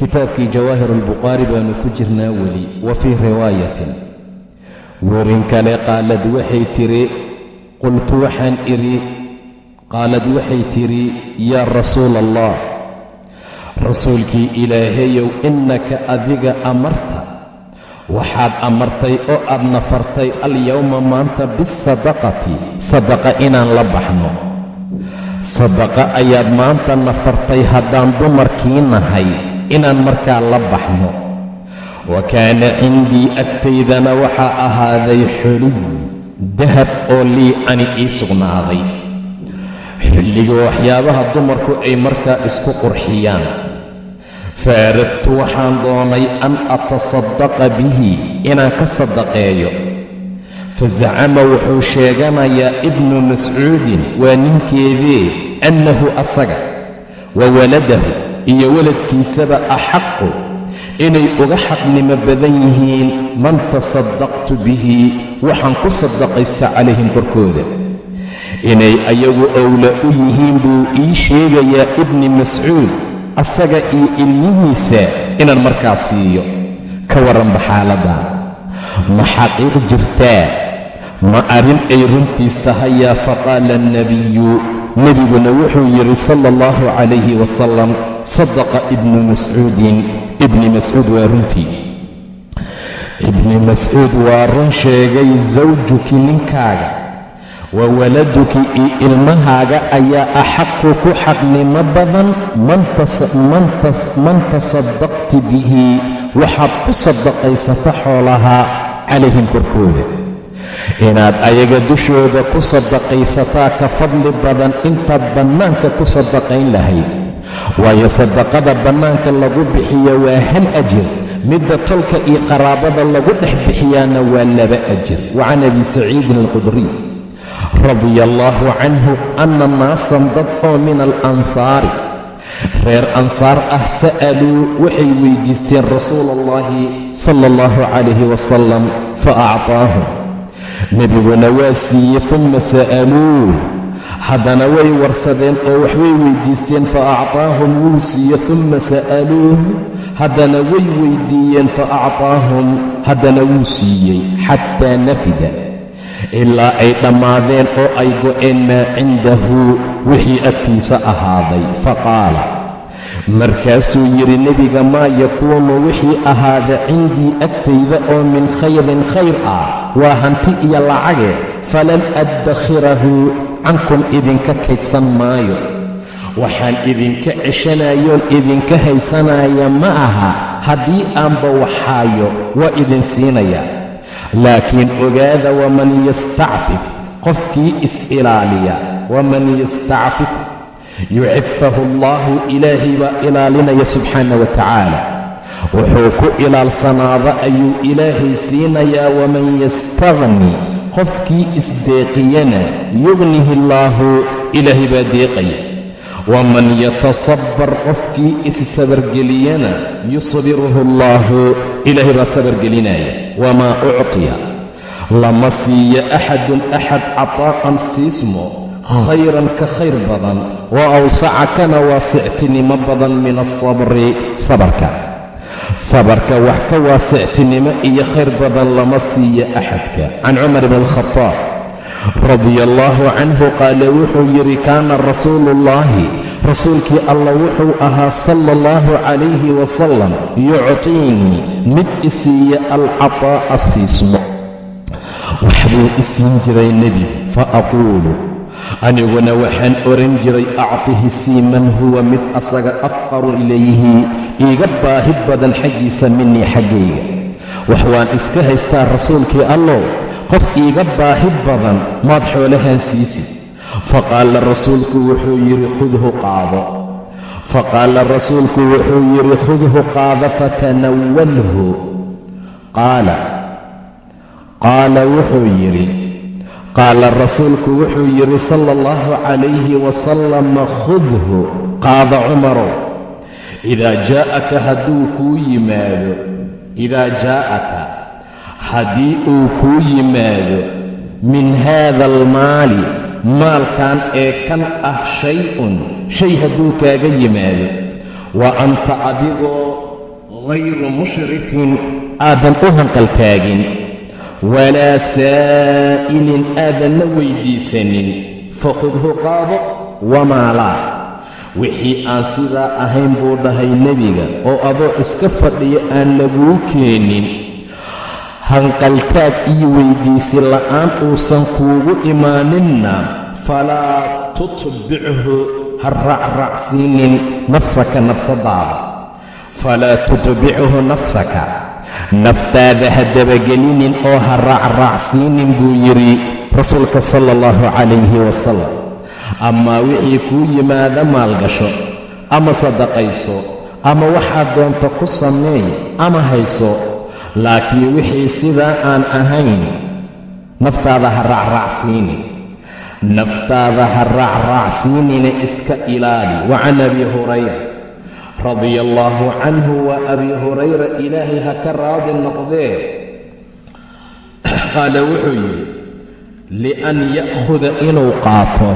kitaabkii jawaahir albukhaari baanu ku jirnaa weli wa fii riwaayatin. Werin kale qaalad waxay tidhi qultu waxaan idhi qaalad waxay tidhi yaa rasuula allah rasuulkii ilaahayow innaka adiga amarta. Waxaad amartay oo aad nafartay alyowma maanta bisadaqati sadaqa inaan la baxno. Sadaqa ayaad maanta nafartay haddaan dumarkii nahay inaan markaa la baxno. Wa kaana cindii agtaydana waxaa ahaaday xuliy dahab oo lii ani ii sugnaaday. Xilliga waxyaabaha dumarku ay markaa isku qurxiyaan. Fa aradtu waxaan doonay an atasaddaqa bihi inaan ka sadaqeeyo fa zacama wuxuu sheeganayaa ibnu mascuudin waa ninkeedee annahu asaga wa waladahu iyo waladkiisaba axaqu inay uga xaqnimo badan yihiin man tasaddaqtu bihi waxaan ku sadaqaysta calayhim korkooda. Inay ayagu owla u yihiin buu ii sheegayaa ibni mascuud asaga iyo ilmihiisa inaan markaa siiyo. Ka warranba xaaladdan. Ma xaqiiq jirtaa? Ma arrin ay runtiis tahayaa faqaala alnebiyu nebiguna wuxuu yidhi sala allahu calayhi wasalam sadaqa ibnu mascuudin ibni mascuud waa runtii ibni mascuud waa run sheegay sawjuki ninkaaga wa waladuki iyo ilmahaaga ayaa axaqu ku xaqnimo badan man tasaddaqti bihi waxaad ku sadaqaysata xoolahaa calayhim korkooda inaad ayaga dushooda ku sadaqaysataa ka fadli badan intaad bannaanka ku sadaqayn lahayd waayo sadaqada bannaanka lagu bixiyo waa hal ajir. Midda tolka iyo qaraabada lagu dhex bixiyaana waa laba ajir. Wa can abi saciidin alqudriy radia allaahu canhu anna naasan dad oo min alansaari. Reer ansaar ah sa'aluu waxay weydiisteen rasuula allahi sala allahu calayhi wasalam fa actaahum nebiguna waa siiyey tumma sa'aluuh haddana way warsadeen oo waxbay weyddiisteen fa actaahum wuu siiye tumma sa'aluuh haddana way weyddiiyeen fa actaahum haddana wuu siiyey xataa nafida. Ilaa ay dhammaadeen oo ay go'een maa cindahu wixii agtiisa ahaaday. Fa qaala markaasuu yidhi nebiga maa yakuunu wixii ahaada cindii agtayda oo min khayrin khayr ah waa hanti iyo lacage falan addakhirahu cankum idinka kaydsan maayo. Waxaan idinka ceshanayoon idinka haysanaya ma aha. Haddii aanba waxaayo waa idin siinaya laakiin ogaada waman yastacfif qofkii is-ilaaliya waman yastacfif. Yucifahu allaahu ilaahay baa ilaalinaya subxaana wa tacaala. Wuxuu ku ilaalsanaada ayuu ilaahay siinayaa. Waman yastaqni qofkii isdeeqiyana yugnihi allaahu ilaahay baa deeqaya. Waman yatasabbar qofkii issabargeliyana yusbiruhu allaahu ilaahay baa sabargelinaya. Wamaa uctiya lama siiyo axadun axad cataa'an siismo khayran ka khayr badan wa awsaca kana waasictinimo badan min alsabri sabarka sabarka wax ka waasictinimo iyo khayr badan lama siiyo axadka. Can cumar bn alkhataab radia allaahu canhu qaala wuxuu yidhi kaana rasuulu ullaahi rasuulkii allah wuxuu ahaa sala allahu calayhi wasalam yuctiinii mid isiiya alcataa'a siismo. Waxbuu isiin jiray nebigu fa aquulu aniguna waxaan oran jiray actihi sii man huwa mid asaga afqaru ilayhi iiga baahi badan xaggiisa minii xaggayga. Wax waan iska haystaa rasuulkii allow qof iiga baahi badan maad xoolahaan siisid. Faqaala rasuulku wuxuu yidhi khudhu qaado. Faqaala rasuulku wuxuu yidhi khudhu qaada fatanawalhu qaala qaala wuxuu yidhi qaala rasuulku wuxuu yidhi sala allahu calayhi wasalam khudhu qaada cumarow idaa jaa'aka hadduu kuu yimaado idaa jaa'aka haddii uu kuu yimaado min haada almaali maalkan ee kan ah shay-un shay hadduu kaaga yimaado wa anta adigoo hayru mushrifin aadan u hanqaltaagin walaa saa'ilin aadanna weyddiisanin fakhudhu qaado wamaa laa wixii aan sidaa ahayn buu dhahay nebiga oo adoo iska fadhiya aan laguu keenin hanqaltaag iyo weyddiisi la'aan uusan kuugu imaaninna falaa tutbichu ha raacraacsiinin nafsaka nafsadaada falaa tutbichu nafsaka naftaada ha dabagelinin oo ha raacraacsiinin buu yidhi rasuulka sala allahu calayhi wasalam amaa wixii kuu yimaada maalgasho ama sadaqayso ama waxaad doonto ku sameey ama hayso laakiin wixii sidaa aan ahayn naftaada ha raacraacsiinin. Naftaada ha raacraacsiinina iska ilaali. Wa can abi hurayra radia allaahu canhu waa abi hurayra ilaahay ha ka raadi noqdee. Qaala wuxuu yidhi lian ya'khuda inuu qaato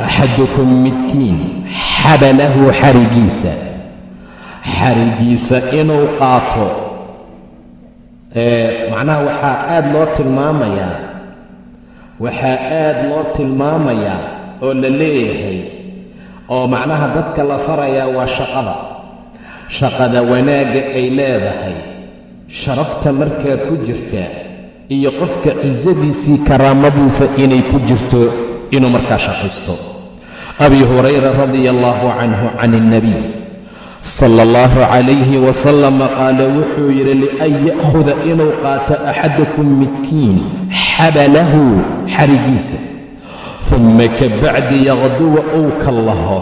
axadukum midkiin xabalahu xarigiisa. Xarigiisa inuu qaato. Macnaha waxaa aad loo tilmaamayaa waxaa aad loo tilmaamayaa oo la leeyahay oo macnaha dadka la farayaa waa shaqada. Shaqada wanaagga ay leedahay sharafta markaa ku jirta iyo qofka cisadiisii karaamadiisa inay ku jirto inuu markaa shaqaysto. Abi hurayra radia allaahu canhu can ilnabiy sala allahu calayhi wasalama qaala wuxuu yidhi lian ya'khuda inuu qaato axadakum midkiin xabalahu xarigiisa dumma ka bacdi yaqduwa uu kallaho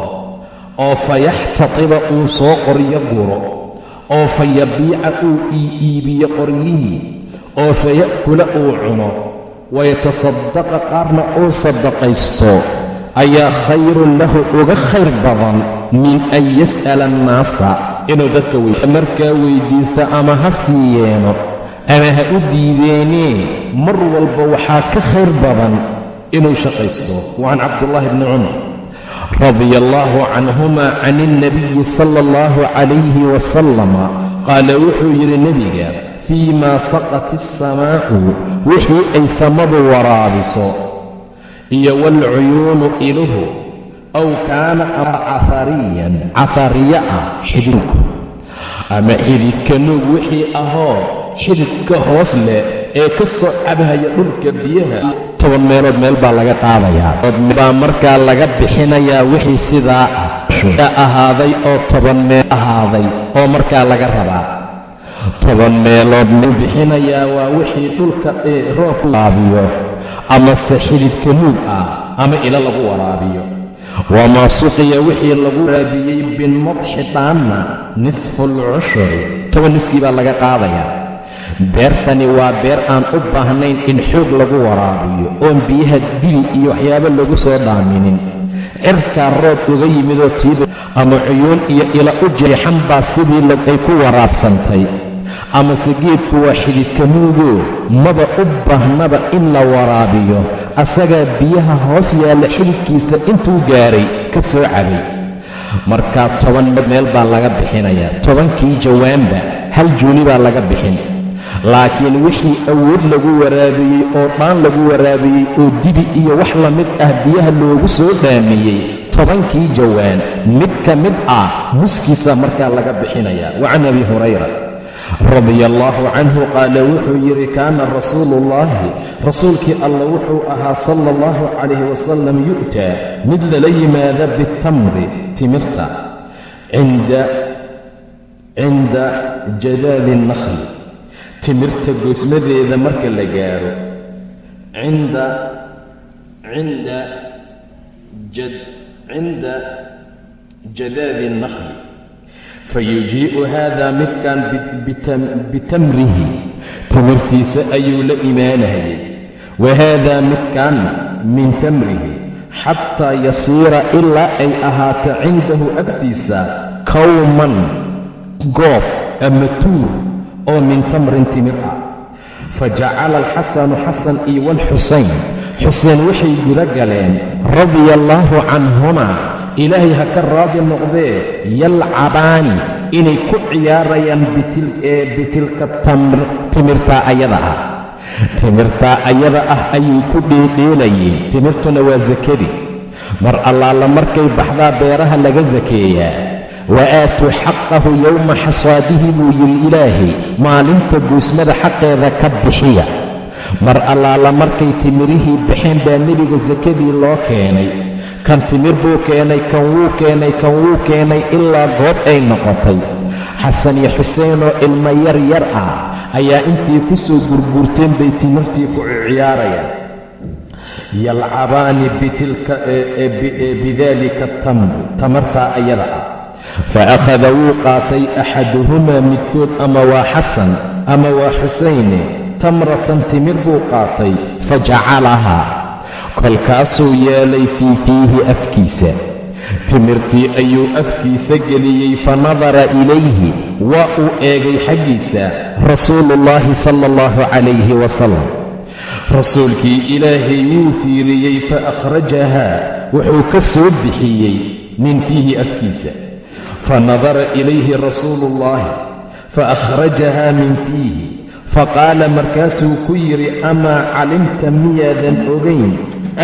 oo fayaxtatiba uu soo qoryo guro. Oo fa yabiica uu iiiibiyo qoryihii oo faya'kula uu cuno. Wayatasaddaqa qaarna uu saddaqaysto. Ayaa khayrun lahu uga khayr badan min an yas'ala annaasa. Inuu dadka markaa weyddiisto ama ha siiyeeno ama ha u diideenee mar walba waxaa ka khayr badan inuu shaqaysto. Wa can cabdullaahi bni cumar radia allaahu canhuma can ilnabiyi sala allahu calayhi wasalama qaala wuxuu yidhi nebiga fii maa saqat alsamaa'u wixii ay samadu waraabiso iyo waalcuyuunu iluhu aw kaana cafariyan cafariya ah xididku ama xididka nuug wixii ahoo xididka hoos leh ee ka soo cabhaya dhulka biyaha. Toban meelood meel baa laga qaadayaa. Baa markaa laga bixinayaa wixii sidaa ah ahaaday oo toban meel ahaaday oo markaa laga rabaa. Toban meelood meel bixinayaa waa wixii dhulka roobku waraabiyo amase xididka nuug ah ama ilo lagu waraabiyo. Wamaa suqiya wixii lagu waraabiyey binmadxi dhaanna nisfu alcushuri toban niskii baa laga qaadayaa beertani waa beer aan u baahnayn in xoog lagu waraabiyo oon biyaha dili iyo waxyaabo lagu soo dhaaminin. Cirkaa roob uga yimidoo tiiba ama cuyuun iyo ila u jeexan baa sidii ay ku waraabsantay. Amase geedku waa xididka nuugoo maba u baahnaba in la waraabiyo asagaa biyaha hoos yaalla xididkiisa intuu gaaray ka soo cabay. Markaa toban meel baa laga bixinayaa tobankii jawaanba hal juuli baa laga bixin laakiin wixii awood lagu waraabiyey oo dhaan lagu waraabiyey oo dibi iyo wax la mid ah biyaha loogu soo dhaamiyey tobankii jawaan mid ka mid ah nuskiisa markaa laga bixinayaa. Wa can abi hurayra radia allaahu canhu qaala wuxuu yidhi kaana rasuulu ullaahi rasuulkii alla wuxuu ahaa sala allahu calayh wasalam yu'taa mid lala yimaada bitamri timirta cinda jadaadi nakhli timirta goosmadeeda marka la gaaro cinda cinda cinda jadaadi الnakhli fayujii'u haadaa midkan bitamrihi. Timirtiisa ayuu la imaanayay. Wa haadaa midkan min tamrihi. Xataa yasiira ilaa ay ahaato cindahu agtiisa kawman goob ama tuur oo min tamrin timir ah. Fa jacala alxasanu xasan iyo walxusayn. Xuseen waxay guda galeen radia allaahu canhumaa ilaahay ha ka raadi noqdee yalcabaani inay ku ciyaarayaan bitilka timirtaa ayada ah. Timirtaa ayada ah ayay ku dheedheelayeen timirtuna waa sakadii mar allaala markay baxdaa beeraha laga sakeeyaa wa aatuu xaqahu yowma xasaadihi buu yidhi ilaahay maalinta guusmada xaqeeda ka bixiya mar allaala markay timirihii baxeen baa nebiga sakadii loo keenay kan timir buu keenay kan wuu keenay kan wuu keenay ilaa goob ay noqotay xasan iyo xuseenoo ilmo yar yar ah ayaa intay ku soo gurguurteen bay timirtii ku ciyaarayaan yalcabaani bidaalika tamri tamartaa ayada ah fa akhada wuu qaatay axaduhumaa midkood ama waa xasan ama waa xusayne tamratan timir buu qaatay fa jacalahaa kolkaasuu yeelay fii fiihi afkiisa timirtii ayuu afkiisa geliyey fa nadara ilayhi waa uu eegay xaggiisa rasuuluullaahi sala allahu calayhi wasalam rasuulkii ilaahay wuu fiiriyey fa akhrajahaa wuxuu ka soo bixiyey min fiihi afkiisa fa nadara ilayhi rasuuluullaahi fa akhrajahaa min fiihi faqaala markaasuu ku yidhi amaa calimta miyaadan ogayn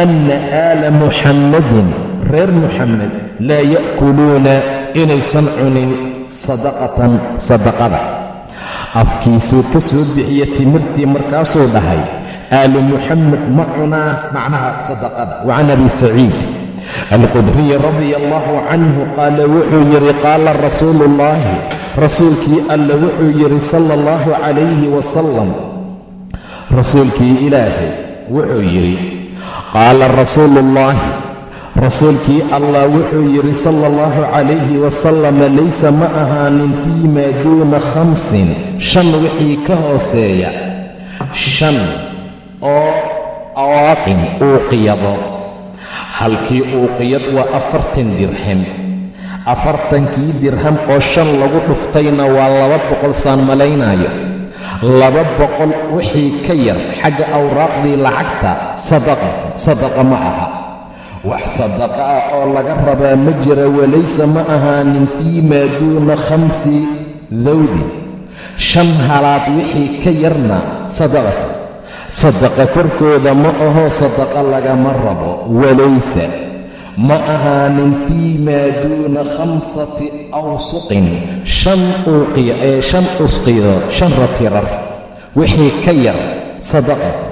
anna aala muxammadin reer muxammed laa ya'kuluuna inaysan cunin sadaqatan sadaqada afkiisuu ka soo bixiya timirtii markaasuu dhahay aalu muxamed ma cunaa macnaha sadaqada wa can abi saciid alqudriyi radia allahu canhu qaala wuxuu yidhi qaala rasuulu ullaahi rasuulkii alla wuxuu yidhi sala allahu calayhi wasalam rasuulkii ilaahay wuxuu yidhi qaala rasuulu ullaahi rasuulkii allah wuxuu yidhi sala allahu calayhi wasalama laysa ma ahaanin fii maa duuna khamsin shan wixii ka hooseeya shan oo awaaqin uuqiyadood halkii uuqiyad waa afartan dirham. Afartankii dirham oo shan lagu dhuftayna waa laba boqol saan malaynaayo. Laba boqol wixii ka yar xagga awraaqdii lacagta sadaqatu sadaqa ma aha. Wax sadaqa ah oo laga rabaa ma jira walayse ma ahaanin fii maa duuna khamsi dawdin shan halaad wixii ka yarna sadaqatu sadaqa korkooda ma aho sadaqa lagama rabo walayse ma ahaanin fii maa duuna khamsati awsuqin shan uuqiya ee shan usqido shan ratirar wixii ka yar sadaqatu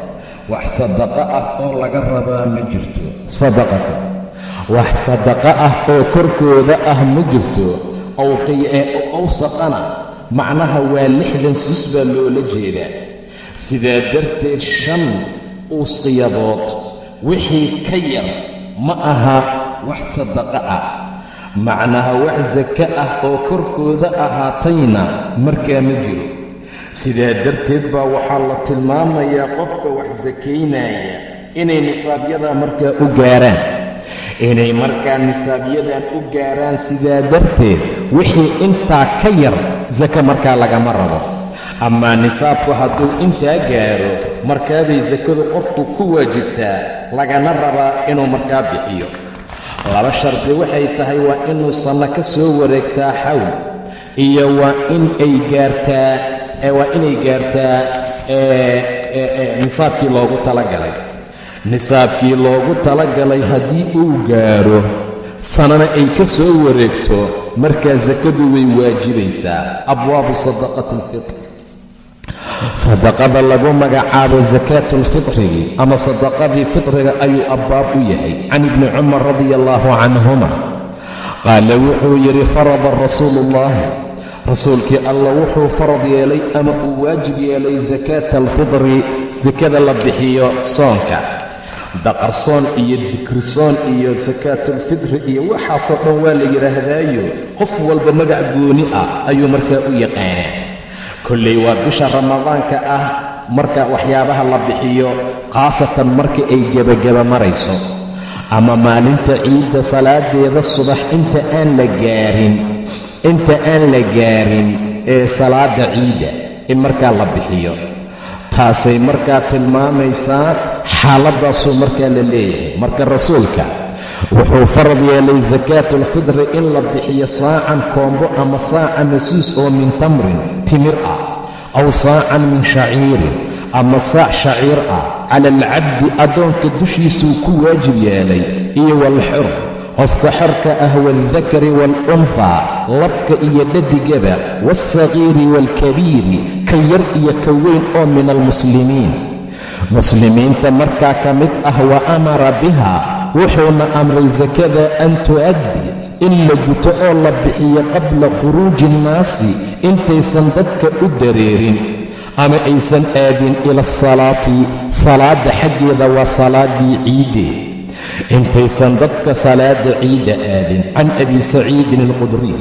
wax sadaqa ah oo laga rabaa ma jirto sadaqatu wax sadaqa ah oo korkooda ah ma jirto awqiya ee awsaqana. Macnaha waa lixdan sus baa loola jeedaa sidaa darteed shan usqiyadood wixii ka yar ma aha wax sadaqa ah. Macnaha wax sake ah oo korkooda ahaatayna markaa ma jiro. Sidaa darteed baa waxaa la tilmaamayaa qofka wax sakaynaya inay nisaabyadaa markaa u gaaraan. Inay markaa nisaabyadan u gaaraan sidaa darteed wixii intaa ka yar sake markaa lagama rabo amaa nisaabku hadduu intaa gaaro markaabay sakadu qofku ku waajibtaa lagana rabaa inuu markaa bixiyo. Laba shardi waxay tahay waa inuu sanno ka soo wareegtaa xawl iyo waa in ay gaartaa waa inay gaartaa nisaabkii loogu talagalay. Nisaabkii loogu talagalay haddii uu gaaro sanana ay ka soo wareegto markaa sakadu way waajibaysaa. Abwaabu sadaqati alfitr sadaqada lagu magacaabo sakaatu alfitrigi ama sadaqadii fitriga ayuu abbaab u yahay. Can ibni cumar radia allaahu canhuma qaala wuxuu yidhi farada rasuulu ullaahi rasuulkii alla wuxuu farad yeelay ama uu waajib yeelay sakaata alfidri sakada la bixiyo soonka. Daqarsoon iyo dikrisoon iyo sakaatulfitri iyo waxaasoo dhan waa la yidhaahdaayo qof walba magac gooni ah ayuu markaa u yaqaanaa kollay waa bisha ramadaanka ah. Marka waxyaabaha la bixiyo khaasatan marka ay gebagaba marayso. Ama maalinta ciidda salaadeeda subax inta aan la gaarin inta aan la gaarin ee salaadda ciidda in markaa la bixiyo. Taasay markaa tilmaamaysaa xaaladdaasuu markaa la leeyahay. Marka rasuulka wuxuu farad yeelay sakaatulfidri in la bixiyo saacan koombo ama saaca masuus oo min tamrin timir ah aw saacan min shaciirin ama saac shaciir ah cala alcabdi addoonka dushiisuu ku waajib yeelay iyo walxur qofka xorka ah waaldakari waalunfaa labka iyo dhadigaba waalsagiiri waalkabiiri ka yar iyo ka weyn oo min almuslimiin muslimiinta markaa ka mid ah wa amara biha wuxuuna amray sakada an tu'addi in la guto oo la bixiyo qabla khuruuji innaasi intaysan dadka u dareerin ama aysan aadin ila asalaati salaadda xaggeeda waa salaaddii ciidde intaysan dadka salaadda ciidda aadin can abi saciidin alqudriy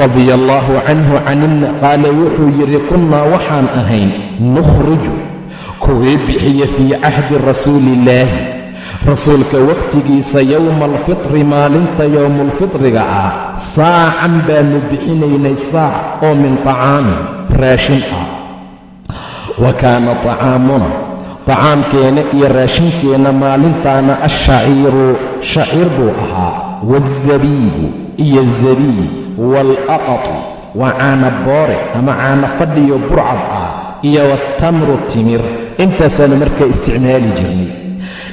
radia allaahu canhu can qaala wuxuu yidhi kunnaa waxaan ahayn nukhriju kuwii bixiya fii cahdi rasuuliillaahi rasuulka wakhtigiisa yowma alfitri maalinta yowmulfitriga ah saacan baannu bixinaynay saac oo min tacaamin raashin ah. Wa kaana tacaamuna tacaamkeenna iyo raashinkeenna maalintaana ashaciiru shaciir buu ahaa. Waazabiibu iyo zabiib waalaqatu waa caana boore ama caana fadhiyo burcad ah iyo watamru timir. Intaasaanu markaa isticmaali jirnay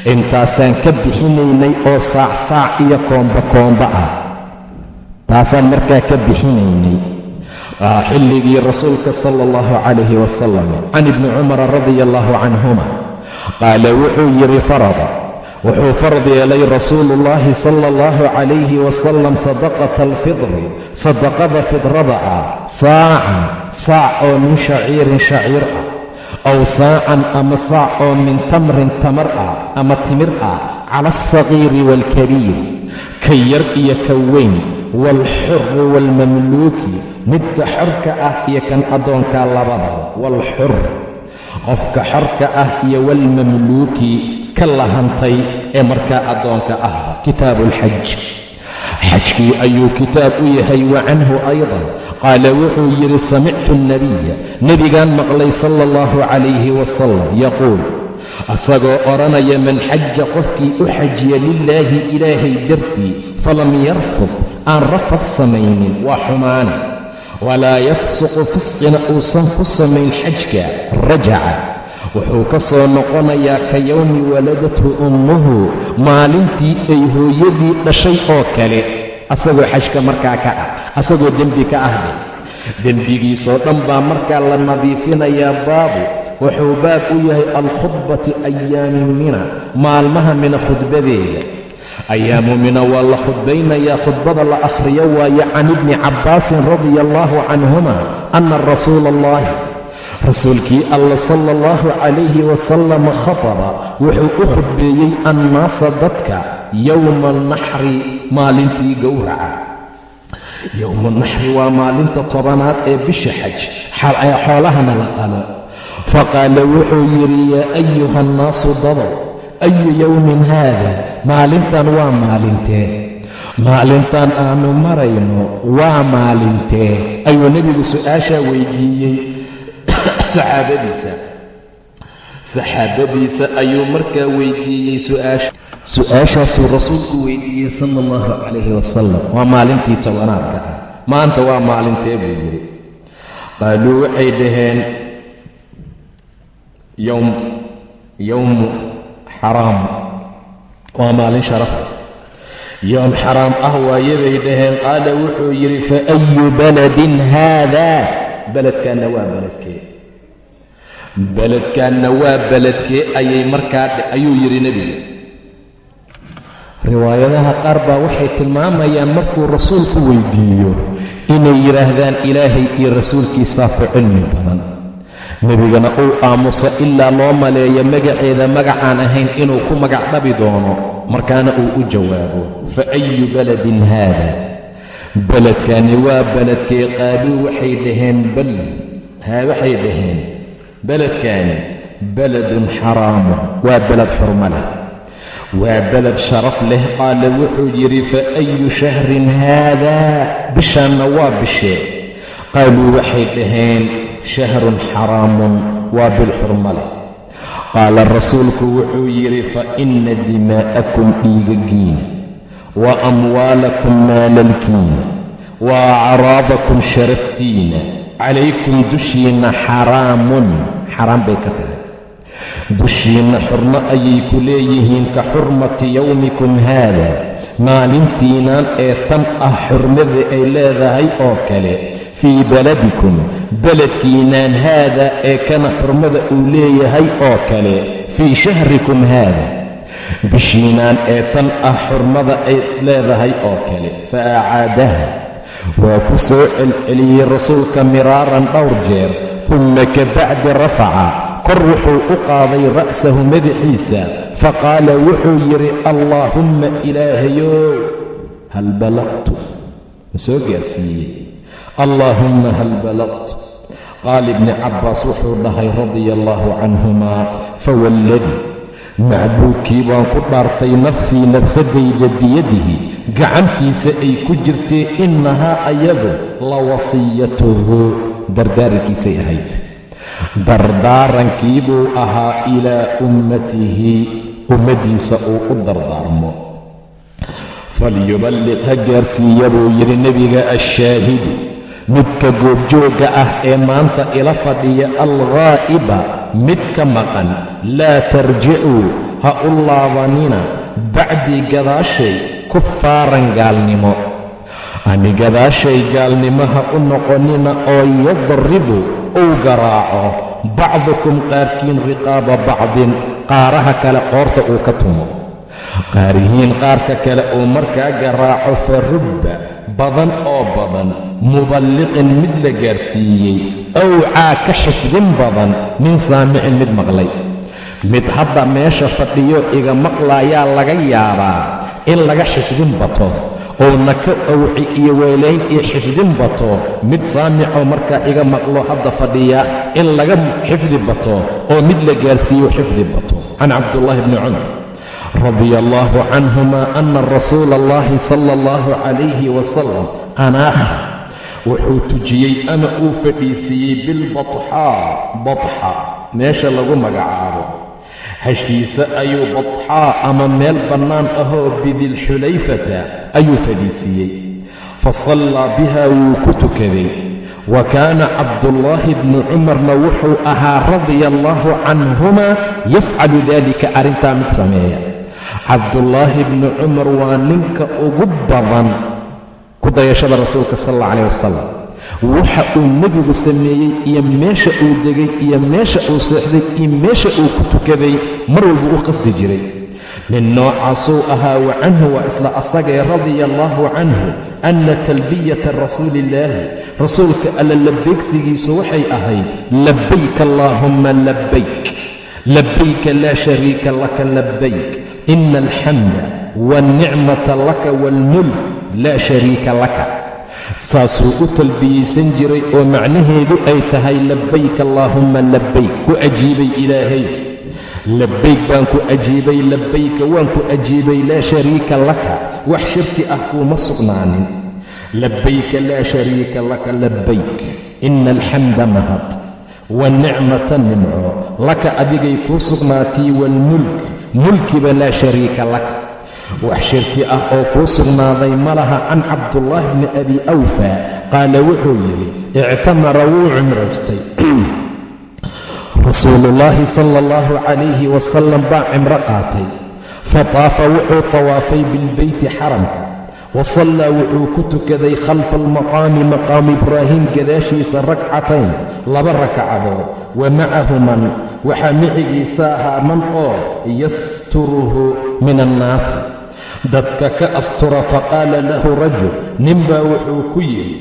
intaasaan ka bixinaynay oo saac saac iyo koomba koomba ah. Taasaan markaa ka bixinaynay. Xilligii rasuulka sala allahu calayhi wasalam can ibni cumara radia allahu canhuma qaala wuxuu yidhi farada wuxuu farad yeelay rasuuluullaahi sala allahu calayhi wasalam sadaqata alfidri sadaqada fidrada ah saacan saac oo min shaciirin shaciir ah aw saacan ama saac oo min tamrin tamar ah ama timir ah cala alsagiiri waalkabiiri ka yar iyo ka weyn waalxuri waalmamluuki midka xorka ah iyo kan addoonkaa labadaba waalxur qofka xorka ah iyo waalmamluuki ka lahantay ee markaa addoonka ahba kitaabu alxaj xajkii ayuu kitaab u yahay wa canhu aydan qaala wuxuu yidhi samictu alnabiya nebigaan maqlay sala allahu calayhi wasalam yaquul asagoo odhanaya man xaja qofkii u xajiya lilaahi ilaahay dartii falam yarfud aan rafad samaynin waa xumaane walaa yafsuqu fisqina uusan ku samayn xajka rajaca. Wuxuu ka soo noqonayaa ka yowmi waladathu ummuhu maalintii ay hooyadii dhashay oo kale. Asagoo xajka markaa ka ah asagoo dembi ka ah dheh dembigiisoo dhan baa markaa la nadiifinayaa baabu. Wuxuu baab u yahay alkhudbati ayaami mina maalmaha mina khudbadeeda. Ayaamu mina waa la khudbaynayaa khudbada la akhriyo waaye can ibni cabbaasin radia allaahu canhuma anna rasuula allahi rasuulkii alla sala allahu calayhi wasalam khataba wuxuu u khudbeeyey annaasa dadka yowma alnaxri maalintii gowraca yowmunaxri waa maalinta tobanaad ee bisha xaj. Xoolahana la qalo. Faqaala wuxuu yidhi yaa ayuha annaasu dadow ayu yowmin haada maalintan waa maalintee maalintan aanu marayno waa maalintee ayuu nebigu su'aashaa weydiiyey saxaabadiisa. Saxaabadiisa ayuu markaa weydiiyey su'aasha su'aashaasuu rasuulku weydiiyey sala allahu calayhi wasalam waa maalintii tobanaadka ah. Maanta waa maalintee buu yidhi. Qaaluu waxay dhaheen yowm yowmu xaraam. Waa maalin sharaf. Yowm xaraam ah waayabay dhaheen. Qaala wuxuu yidhi fa ayu baladin haada beledkaanna waa beledkee. Beledkaanna waa beledkee ayay markaa ayuu yidhi nebiga riwaayadaha qaar baa waxay tilmaamayaan markuu rasuulku weydiiyo inay yidhaahdaan ilaahay iyo rasuulkiisaa ku cilmi badan. Nebigana uu aamuso ilaa loo maleeyo magaceeda magacaan ahayn inuu ku magac dhabi doono markaana uu u jawaabo fa ayu baladin haada? Beledkani waa beledkee qaaluu waxay dhaheen bal haa waxay dhaheen. Beledkani beledun xaraamu. Waa beled xurmo leh waa beled sharaf leh qaala wuxuu yidhi fa ayu shahrin haadaa bishaanna waa bishee. Qaaluu waxay dhaheen shahrun xaraamun waa bil xurmo leh. Qaala rasuulku wuxuu yidhi fa inna dimaa'akum dhiigagiina wa amwaalakum maalalkiina wa acraadakum sharaftiina calaykum dushiinna xaraamun. Xaraam bay ka tahay dushiinna xurmo ayay ku leeyihiin ka xurmati yowmikum haada. Maalintiinaan ee tan ah xurmada ay leedahay oo kale fii baladikum beledkiinaan haada ee kana xurmada uu leeyahay oo kale fii shahrikum haada. Bishiinaan ee tan ah xurmada ay leedahay oo kale fa acaadaha. Waa ku soo celceliyey rasuulka miraaran dhowr jeer dumma ka bacdi rafaca kor wuxuu u qaaday ra'sahu madaxiisa faqaala wuxuu yidhi allaahumma ilaahayow hal balaqtu? Ma soo gaarsiiyey. Allaahumma hal balaqtu. Qaal ibni cabbaas wuxuu dhahay radia allaahu canhumaa fawalladii macbuudkii baan ku dhaartay nafsii nafsadayda biyadihi gacantiisa ay ku jirtee innahaa ayadu la wasiyatuhu dardaarankiisay ahayd dardaarankii buu ahaa ilaa ummatihi ummaddiisa uu u dardaarmo. Falyuballiq ha gaarsiiya buu yidhi nebiga ashaahidu midka goobjoogga ah ee maanta ila fadhiya alghaa'iba mid ka maqan laa tarjicuu ha u laabanina bacdii gadaashay kufaaran gaalnimo. Ani gadaashay gaalnimo ha u noqonina oo yadribu uu garaaco bacdukum qaarkiin riqaaba bacdin qaaraha kale qoorta uu ka tumo. Qaarihiin qaarka kale uu markaa garaaco fa rubba badan oo badan muballiqin mid la gaarsiiyey awcaa ka xifdin badan min saamicin mid maqlay. Mid hadda meesha fadhiyo iga maqlaayaa laga yaabaa in laga xifdin bato oona ka awci iyo weelayn iyo xifdin bato mid saamicoo markaa iga maqlo hadda fadhiya in laga xifdi bato oo mid la gaarsiiyo xifdi bato. Can cabdullaahi bni cumar. Radia allaahu canhuma ana rasuula allahi sala allahu calayhi wasalam anaakha wuxuu tujiyey ama uu fadhiisiiyey bilbatxaa batxa meesha lagu magacaabo. Hashiise ayuu badxaa ama meel bannaan ahoo bidilxulayfata ayuu fadhiisiiyey. Fa sallaa biha wuu ku tukaday. Wa kaana cabdullaahi bnu cumarna wuxuu ahaa radia allaahu canhuma yafcalu daalika arrintaa mid sameeya. Cabdullaahi bnu cumar waa ninka ugu badan ku dayashada rasuulka sal alla calah wasalam waxa uu nebigu sameeyey iyo meesha uu degay iyo meesha uu seexday iyo meesha uu ku tukaday mar walba u qasdi jiray nin noocaasuu ahaa wa canhu waa isla asagee radia allaahu canhu anna talbiyata rasuuliillaahi rasuulka alla labeegsigiisu waxay ahayd labbayk allaahumma labbayk labbayka laa shariika laka labbayk ina alxamda waalnicmata laka waalmulk laa shariika laka. Saasuu u talbiyeysan jiray oo macnaheedu ay tahay labbayk allaahumma labbayk ku ajiibay ilaahay labbayk baan ku ajiibay labbayka waan ku ajiibay laa shariika laka. Wax shirki ah kuuma sugnaanin. Labbayka laa shariika laka labbayk. Ina alxamda mahad. Wanicmata nimco. Laka adigay kuu sugnaatii waalmulk mulkiba laa shariika laka. Wax shirki ah oo kuu sugnaaday ma laha can cabdullaahi bni abi awfa. Qaala wuxuu yidhi ictamara wuu cimraystay rasuuluullaahi sala allahu calayhi wasalam baa cimro qaatay. Fataafa wuxuu tawaafay bilbeyti xaramka. Wa sallaa wuxuu ku tukaday khalfa almaqaami maqaamu ibraahim gadaashiisa rakcatayn laba rakacadood wa macahu man waxaa micigiisa ahaa man oo yasturuhu min annaasi dadka ka astura faqaala lahu rajul ninbaa wuxuu ku yidhi?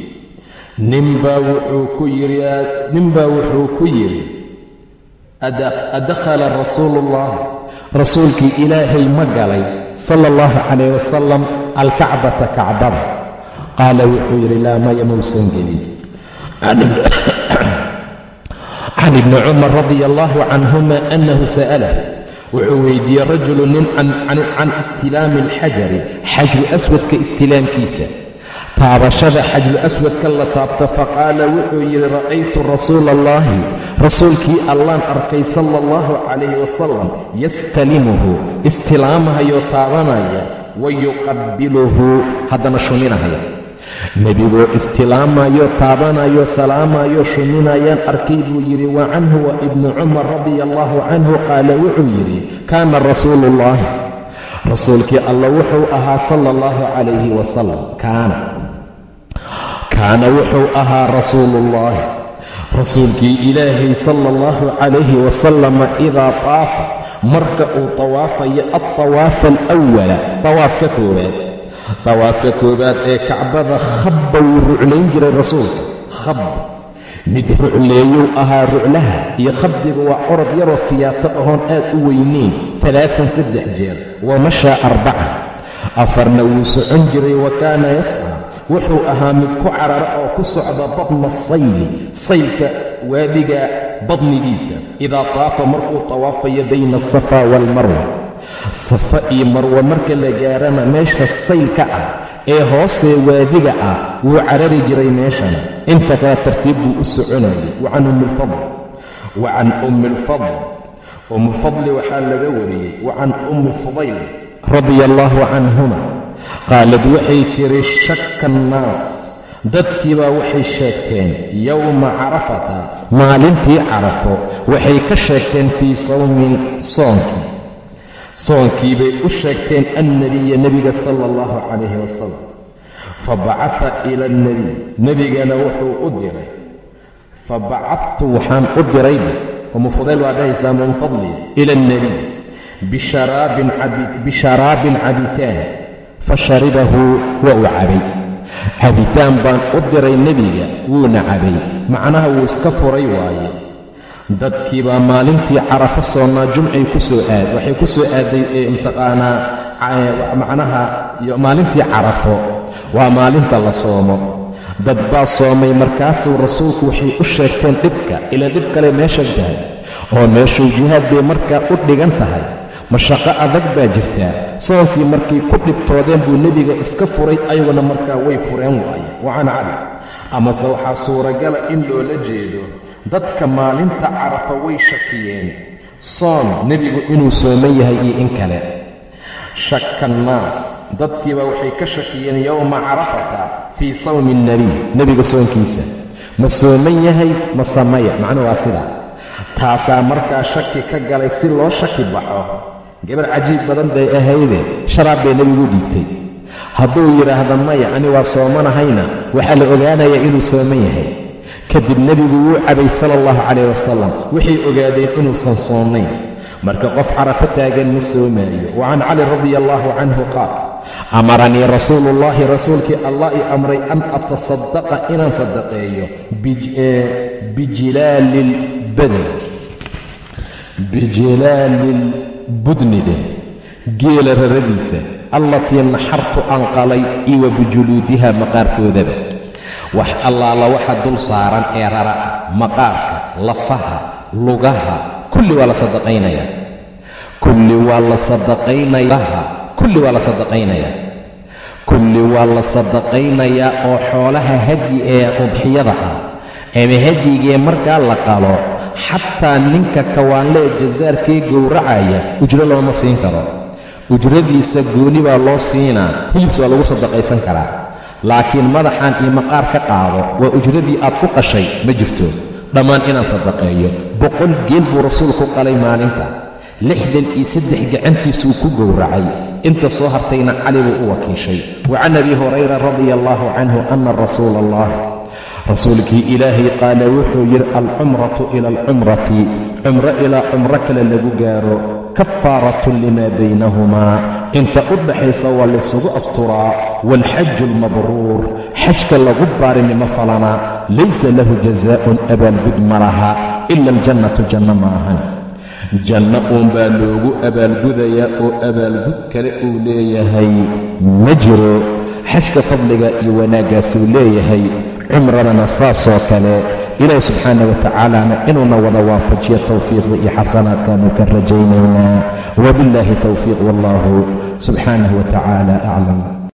Ninbaa wuxuu ku yidhi ninbaa wuxuu ku yidhi adakhala rasuulu ullahi rasuulkii ilaahay ma galay sala allahu calayh wasalam alkacbata kacbada qaala wuxuu yidhi laa maya mausan gelin can ibni cumar radia allahu canhuma annahu sa'alah wuxuu weydiiyey rajulu nin can istilaami alxajari xajru aswadka istilaamkiisa taabashada xajru aswadka la taabto faqaala wuxuu yidhi ra'aytu rasuula allahi rasuulkii allaan arkay sala allahu calayhi wasalam yastalimuhu istilaamahayoo taabanaya wa yuqabbiluhu. Haddana shuminahaya nebigoo istilaamayo taabanayo salaamayo shuminayaan arkay buu yidhi wa canhu wa ibnu cumar radia allahu canhu. Qaala wuxuu yidhi kaana rasuuluullaahi rasuulkii alla wuxuu ahaa sala allahu calayhi wasalam kaana kaana wuxuu ahaa rasuuluullaahi rasuulkii ilaahay sala allahu calayhi wasalama idaa taafa marka uu tawaafayo altawaafa alwala tawaafka koowaad. Tawaafka koowaad ee kacbada khabba wuu ruclayn jiray rasuulka. Khab. Mid rucleeyuu ahaa ruclaha iyo khabdiga waa orod yaroo fiyaato ahoon aad u weynayn alaaan saddex jeer wa mashaa arbacan afarna wuu socon jiray wa kaana yasca wuxuu ahaa mid ku carara oo ku socda badna sayli saylka waadiga badnigiisa idaa taafa markuu tawaafayo bayna asafa waalmarwa safa iyo marwa marka la gaarana meesha saylka ah ee hoosee waadiga ah wuu carari jiray meeshana. Inta kale tartiib buu u soconayay. Wa can ummilfadl wa can ummi alfadl ummulfadli waxaa laga wariyey wa can ummi fudayl radia allaahu canhuma qaalad waxay tiri shakka annaas dadkiibaa waxay sheegteen yowma carafata maalintii carafo waxay ka sheegteen fii sawmin soonkii. Soonkii bay u sheegteen annabiya nebiga sala allahu calayhi wasalam. Fa bacata ila alnebiy nebigana wuxuu u diray. Fa bacadtu waxaan u dirayba umu fudayl waa dhahaysaa min ila alnebiy bisharaabin cabitaan fa sharibahu waa uu cabay. Cabitaan baan u diray nebiga wuuna cabay. Macnaha wuu iska furay waaye. Dadkii baa maalintii carafo soonnaa jumcay ku soo aad waxay ku soo aaday imtiqaanaa macnaha maalintii carafo. Waa maalinta la soomo. Dad baa soomay markaasuu rasuulku waxay u sheegteen dhibka ilaa dhib kale meesha tahay oo meeshuu jihaad bay markaa u dhigan tahay mashaqo adag baa jirtaa? Soonkii markay ku dhibtoodeen buu nebiga iska furay ayaguna markaa way fureen waaye. Wa can cali. Amase waxaa suuragala in loola jeedo dadka maalinta carafa way shakiyeen soon nebigu inuu sooman yahay iyo in kale. Shakka annaas dadkiiba waxay ka shakiyeen yowma carafata fii sawmi alnebiy nebiga soonkiisa. Ma sooman yahay ma samaya. Macnuhu waa sidaa taasaa markaa shaki ka galay si loo shaki baxo gabar cajiib badan bay ahayde sharaab bay nebigu dhiibtay. Hadduu yidhaahda maya ani waa soomanahayna waxaa la ogaanayaa inuu sooman yahay. Kadib nebigu wuu cabay sala allahu calayh wasalam waxay ogaadeen inuusan soonayn. Marka qof carafo taagan ma soomaayo wa can cali radia allaahu canhu qaal amaranii rasuuluullaahi rasuulkii allah ii amray an atasaddaqa inaan sadaqeeyo bijilaali lbadan bijilaalilbudni dheh geela raradiisa allatii naxartu aan qalay iyo wa bijuluudiha maqaarkoodaba. Wax allaala waxa dul saaran ee rara ah maqaarka lafaha lugaha kulli waa la sadaqaynayaa kulli waa la sadaqaynayaa kulli waa la sadaqaynayaa kulli waa la sadaqaynayaa oo xoolaha hadyi ee udxiyada ah ama hadyigee markaa la qalo xataa ninka kawaanle ee jasaarkee gowracaya ujro looma siin karo. Ujradiisa gooni baa loo siinaa hilibs waa lagu sadaqaysan karaa. Laakiin madaxan iyo maqaar ka qaado waa ujradii aad ku qashay ma jirto. Dhammaan inaan sadaqeeyo. Boqol geel buu rasuulku qalay maalinta. Lixdan iyo saddex gacantiisuu ku gowracay. Inta soo hartayna cali buu u wakiishay. Wa can abi hurayra radia allaahu canhu ana rasuula allah rasuulkii ilaahay qaala wuxuu yidhi alcumratu ila alcumrati cumro ilaa cumro kale lagu gaaro kafaaratun limaa baynahumaa inta u dhaxaysa waa laysugu asturaa waalxaju almabruur xajka lagu baarinimo falana laysa lahu jazaa'un abaalgud ma laha ila aljannatu janno ma ahan janno uunbaa loogu abaalgudayaa oo abaalgud kale uu leeyahay ma jiro. Xajka fadliga iyo wanaaggaasuu leeyahay cumradana saasoo kale ilaahi subxaana wa tacaalana inuuna wada waafajiyo towfiiqda iyo xasanaadkaanu ka rajaynaynaa. Wabillaahi towfiiq wallahu subxaanahu wa tacaala aclam